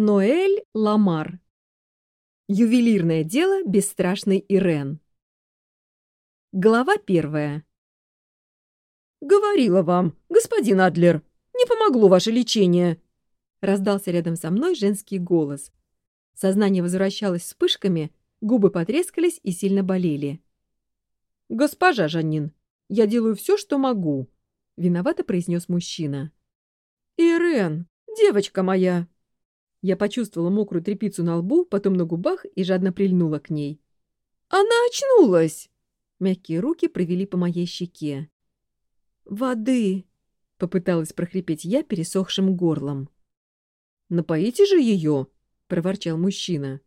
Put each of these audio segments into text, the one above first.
Ноэль Ламар. Ювелирное дело бесстрашной Ирен. Глава первая. «Говорила вам, господин Адлер, не помогло ваше лечение!» Раздался рядом со мной женский голос. Сознание возвращалось вспышками, губы потрескались и сильно болели. «Госпожа Жанин, я делаю все, что могу», — виновато произнес мужчина. «Ирен, девочка моя!» Я почувствовала мокрую тряпицу на лбу, потом на губах и жадно прильнула к ней. «Она очнулась!» Мягкие руки провели по моей щеке. «Воды!» — попыталась прохрипеть я пересохшим горлом. «Напоите же ее!» — проворчал мужчина.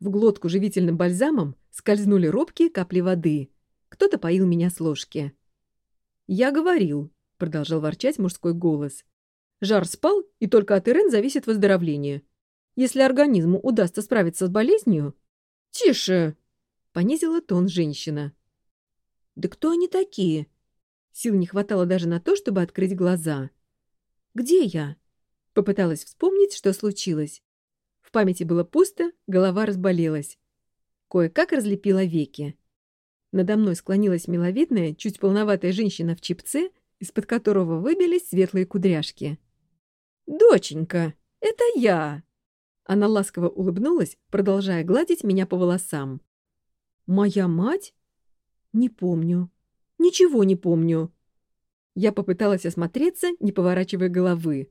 В глотку живительным бальзамом скользнули робкие капли воды. Кто-то поил меня с ложки. «Я говорил», — продолжал ворчать мужской голос. Жар спал, и только от Ирен зависит выздоровление. Если организму удастся справиться с болезнью... «Тише!» — понизила тон женщина. «Да кто они такие?» Сил не хватало даже на то, чтобы открыть глаза. «Где я?» Попыталась вспомнить, что случилось. В памяти было пусто, голова разболелась. Кое-как разлепила веки. Надо мной склонилась миловидная, чуть полноватая женщина в чипце, из-под которого выбились светлые кудряшки. «Доченька, это я!» Она ласково улыбнулась, продолжая гладить меня по волосам. «Моя мать? Не помню. Ничего не помню». Я попыталась осмотреться, не поворачивая головы.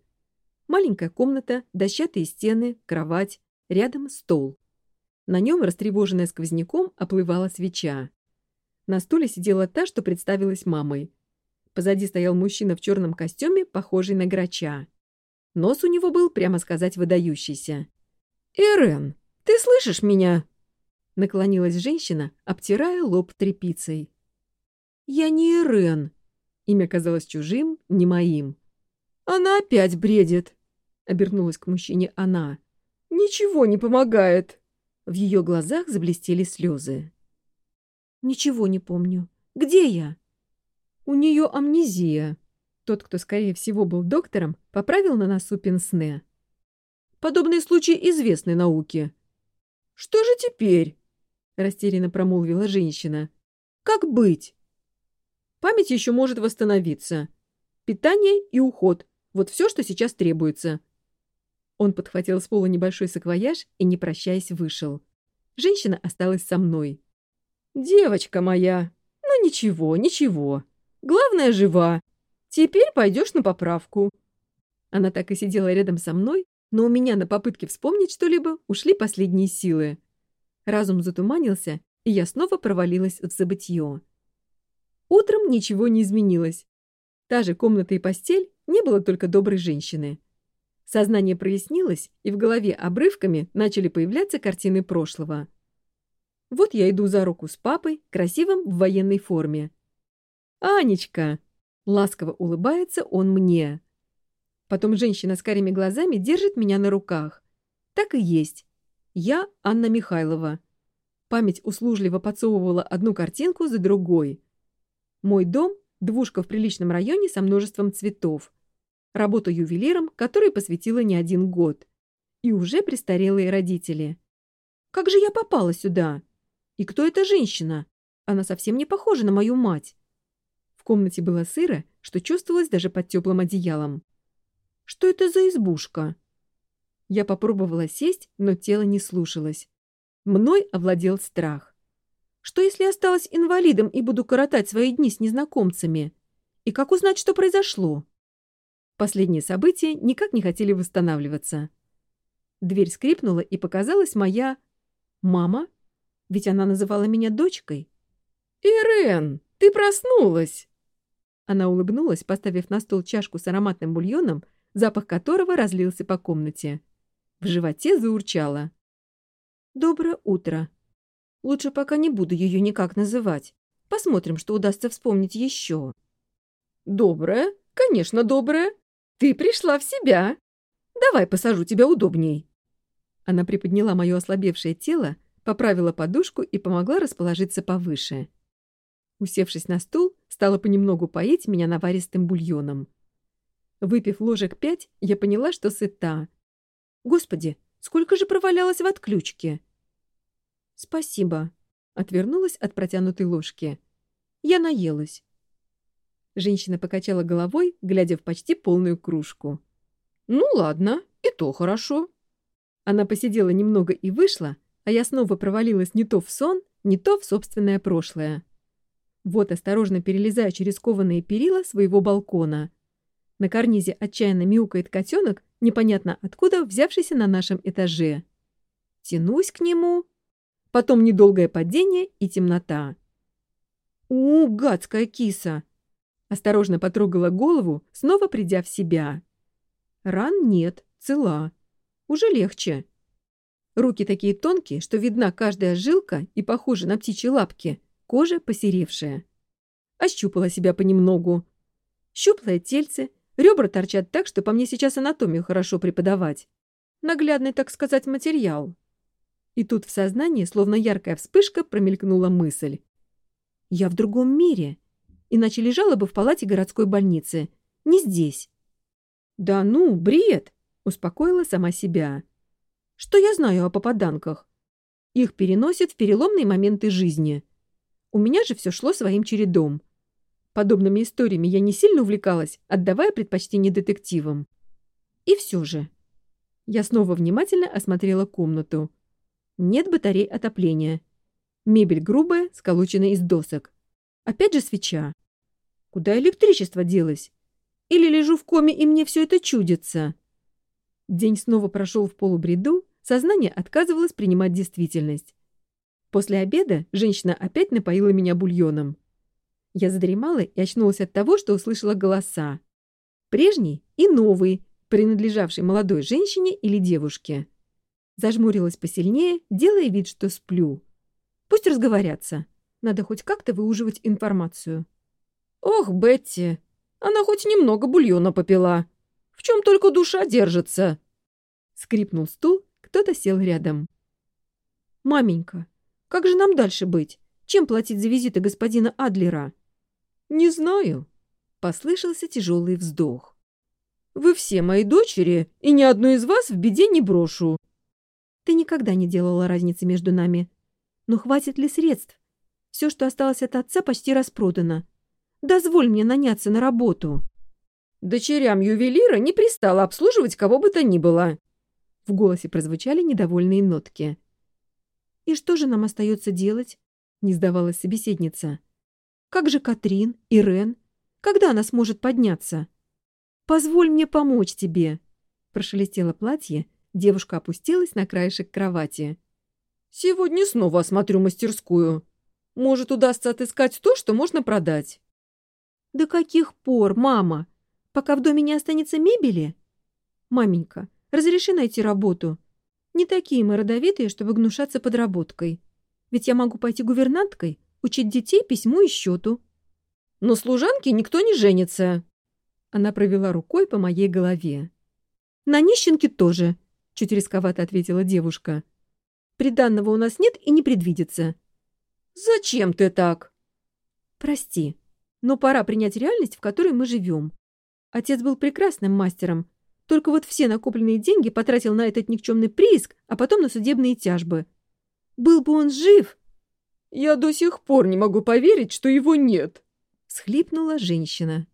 Маленькая комната, дощатые стены, кровать, рядом стол. На нем, растревоженная сквозняком, оплывала свеча. На стуле сидела та, что представилась мамой. Позади стоял мужчина в Нос у него был, прямо сказать, выдающийся. Ирен, ты слышишь меня?» Наклонилась женщина, обтирая лоб тряпицей. «Я не Ирен. Имя казалось чужим, не моим. «Она опять бредит», — обернулась к мужчине она. «Ничего не помогает». В ее глазах заблестели слезы. «Ничего не помню. Где я?» «У нее амнезия», тот, кто, скорее всего, был доктором, поправил на носу пенсне. «Подобные случаи известны науке». «Что же теперь?» — растерянно промолвила женщина. «Как быть?» «Память еще может восстановиться. Питание и уход — вот все, что сейчас требуется». Он подхватил с пола небольшой саквояж и, не прощаясь, вышел. Женщина осталась со мной. «Девочка моя, ну ничего, ничего. Главное, жива. Теперь пойдешь на поправку». Она так и сидела рядом со мной, но у меня на попытке вспомнить что-либо ушли последние силы. Разум затуманился, и я снова провалилась в забытье. Утром ничего не изменилось. Та же комната и постель, не было только доброй женщины. Сознание прояснилось, и в голове обрывками начали появляться картины прошлого. Вот я иду за руку с папой, красивым в военной форме. «Анечка!» Ласково улыбается он мне. Потом женщина с карими глазами держит меня на руках. Так и есть. Я Анна Михайлова. Память услужливо подсовывала одну картинку за другой. Мой дом – двушка в приличном районе со множеством цветов. Работа ювелиром, которой посвятила не один год. И уже престарелые родители. Как же я попала сюда? И кто эта женщина? Она совсем не похожа на мою мать. В комнате было сыро, что чувствовалось даже под теплым одеялом. «Что это за избушка?» Я попробовала сесть, но тело не слушалось. Мной овладел страх. Что если осталась инвалидом и буду коротать свои дни с незнакомцами? И как узнать, что произошло? Последние события никак не хотели восстанавливаться. Дверь скрипнула, и показалась моя... Мама? Ведь она называла меня дочкой. «Ирен, ты проснулась!» Она улыбнулась, поставив на стол чашку с ароматным бульоном, запах которого разлился по комнате. В животе заурчало. «Доброе утро. Лучше пока не буду ее никак называть. Посмотрим, что удастся вспомнить еще». «Доброе? Конечно, доброе. Ты пришла в себя. Давай посажу тебя удобней». Она приподняла мое ослабевшее тело, поправила подушку и помогла расположиться повыше. Усевшись на стул, Стала понемногу поить меня наваристым бульоном. Выпив ложек пять, я поняла, что сыта. «Господи, сколько же провалялась в отключке!» «Спасибо», — отвернулась от протянутой ложки. «Я наелась». Женщина покачала головой, глядя в почти полную кружку. «Ну ладно, и то хорошо». Она посидела немного и вышла, а я снова провалилась не то в сон, не то в собственное прошлое. Вот осторожно перелезаю через кованые перила своего балкона. На карнизе отчаянно мяукает котенок, непонятно откуда взявшийся на нашем этаже. Тянусь к нему. Потом недолгое падение и темнота. «У, гадская киса!» Осторожно потрогала голову, снова придя в себя. Ран нет, цела. Уже легче. Руки такие тонкие, что видна каждая жилка и похожа на птичьи лапки, Кожа посеревшая. Ощупала себя понемногу. Щуплое тельце, ребра торчат так, что по мне сейчас анатомию хорошо преподавать. Наглядный, так сказать, материал. И тут в сознании, словно яркая вспышка, промелькнула мысль. «Я в другом мире, иначе лежала бы в палате городской больницы. Не здесь». «Да ну, бред!» — успокоила сама себя. «Что я знаю о попаданках? Их переносят в переломные моменты жизни. У меня же все шло своим чередом. Подобными историями я не сильно увлекалась, отдавая предпочтение детективам. И все же. Я снова внимательно осмотрела комнату. Нет батарей отопления. Мебель грубая, сколочена из досок. Опять же свеча. Куда электричество делось? Или лежу в коме, и мне все это чудится? День снова прошел в полубреду, Сознание отказывалось принимать действительность. После обеда женщина опять напоила меня бульоном. Я задремала и очнулась от того, что услышала голоса. Прежний и новый, принадлежавший молодой женщине или девушке. Зажмурилась посильнее, делая вид, что сплю. Пусть разговорятся. Надо хоть как-то выуживать информацию. «Ох, Бетти, она хоть немного бульона попила. В чем только душа держится!» Скрипнул стул, кто-то сел рядом. «Маменька, как же нам дальше быть? Чем платить за визиты господина Адлера? Не знаю. Послышался тяжелый вздох. Вы все мои дочери, и ни одну из вас в беде не брошу. Ты никогда не делала разницы между нами. Но хватит ли средств? Все, что осталось от отца, почти распродано. Дозволь мне наняться на работу. Дочерям ювелира не пристало обслуживать кого бы то ни было. В голосе прозвучали недовольные нотки. «И что же нам остается делать?» — не сдавалась собеседница. «Как же Катрин, Ирен? Когда она сможет подняться?» «Позволь мне помочь тебе!» Прошелестело платье, девушка опустилась на краешек кровати. «Сегодня снова осмотрю мастерскую. Может, удастся отыскать то, что можно продать». «До каких пор, мама? Пока в доме не останется мебели?» «Маменька, Разреши найти работу. Не такие мы родовитые, чтобы гнушаться подработкой. Ведь я могу пойти гувернанткой, учить детей письму и счету. Но служанки никто не женится. Она провела рукой по моей голове. На нищенке тоже, чуть рисковато ответила девушка. Приданного у нас нет и не предвидится. Зачем ты так? Прости, но пора принять реальность, в которой мы живем. Отец был прекрасным мастером, только вот все накопленные деньги потратил на этот никчемный прииск, а потом на судебные тяжбы. Был бы он жив... «Я до сих пор не могу поверить, что его нет», — схлипнула женщина.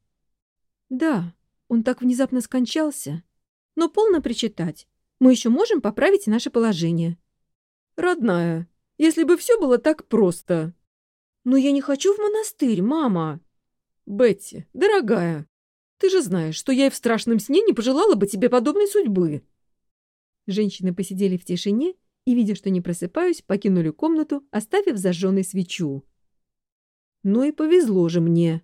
«Да, он так внезапно скончался. Но полно причитать. Мы еще можем поправить наше положение». «Родная, если бы все было так просто». «Но я не хочу в монастырь, мама». «Бетти, дорогая, Ты же знаешь, что я и в страшном сне не пожелала бы тебе подобной судьбы. Женщины посидели в тишине и, видя, что не просыпаюсь, покинули комнату, оставив зажженной свечу. Ну и повезло же мне.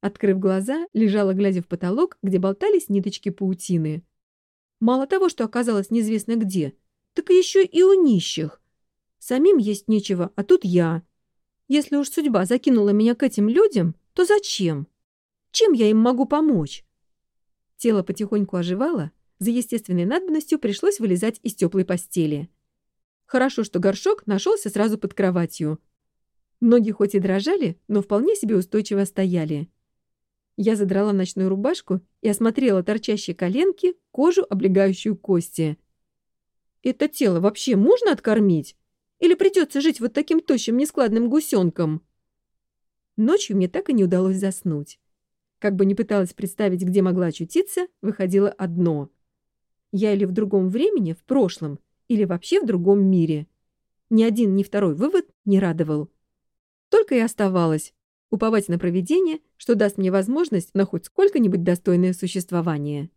Открыв глаза, лежала, глядя в потолок, где болтались ниточки паутины. Мало того, что оказалось неизвестно где, так еще и у нищих. Самим есть нечего, а тут я. Если уж судьба закинула меня к этим людям, то зачем? — чем я им могу помочь? Тело потихоньку оживало, за естественной надобностью пришлось вылезать из теплой постели. Хорошо, что горшок нашелся сразу под кроватью. Ноги хоть и дрожали, но вполне себе устойчиво стояли. Я задрала ночную рубашку и осмотрела торчащие коленки, кожу, облегающую кости. «Это тело вообще можно откормить? Или придется жить вот таким тощим нескладным гусенком?» Ночью мне так и не удалось заснуть как бы не пыталась представить, где могла очутиться, выходило одно. Я или в другом времени, в прошлом, или вообще в другом мире. Ни один, ни второй вывод не радовал. Только и оставалось уповать на провидение, что даст мне возможность на хоть сколько-нибудь достойное существование.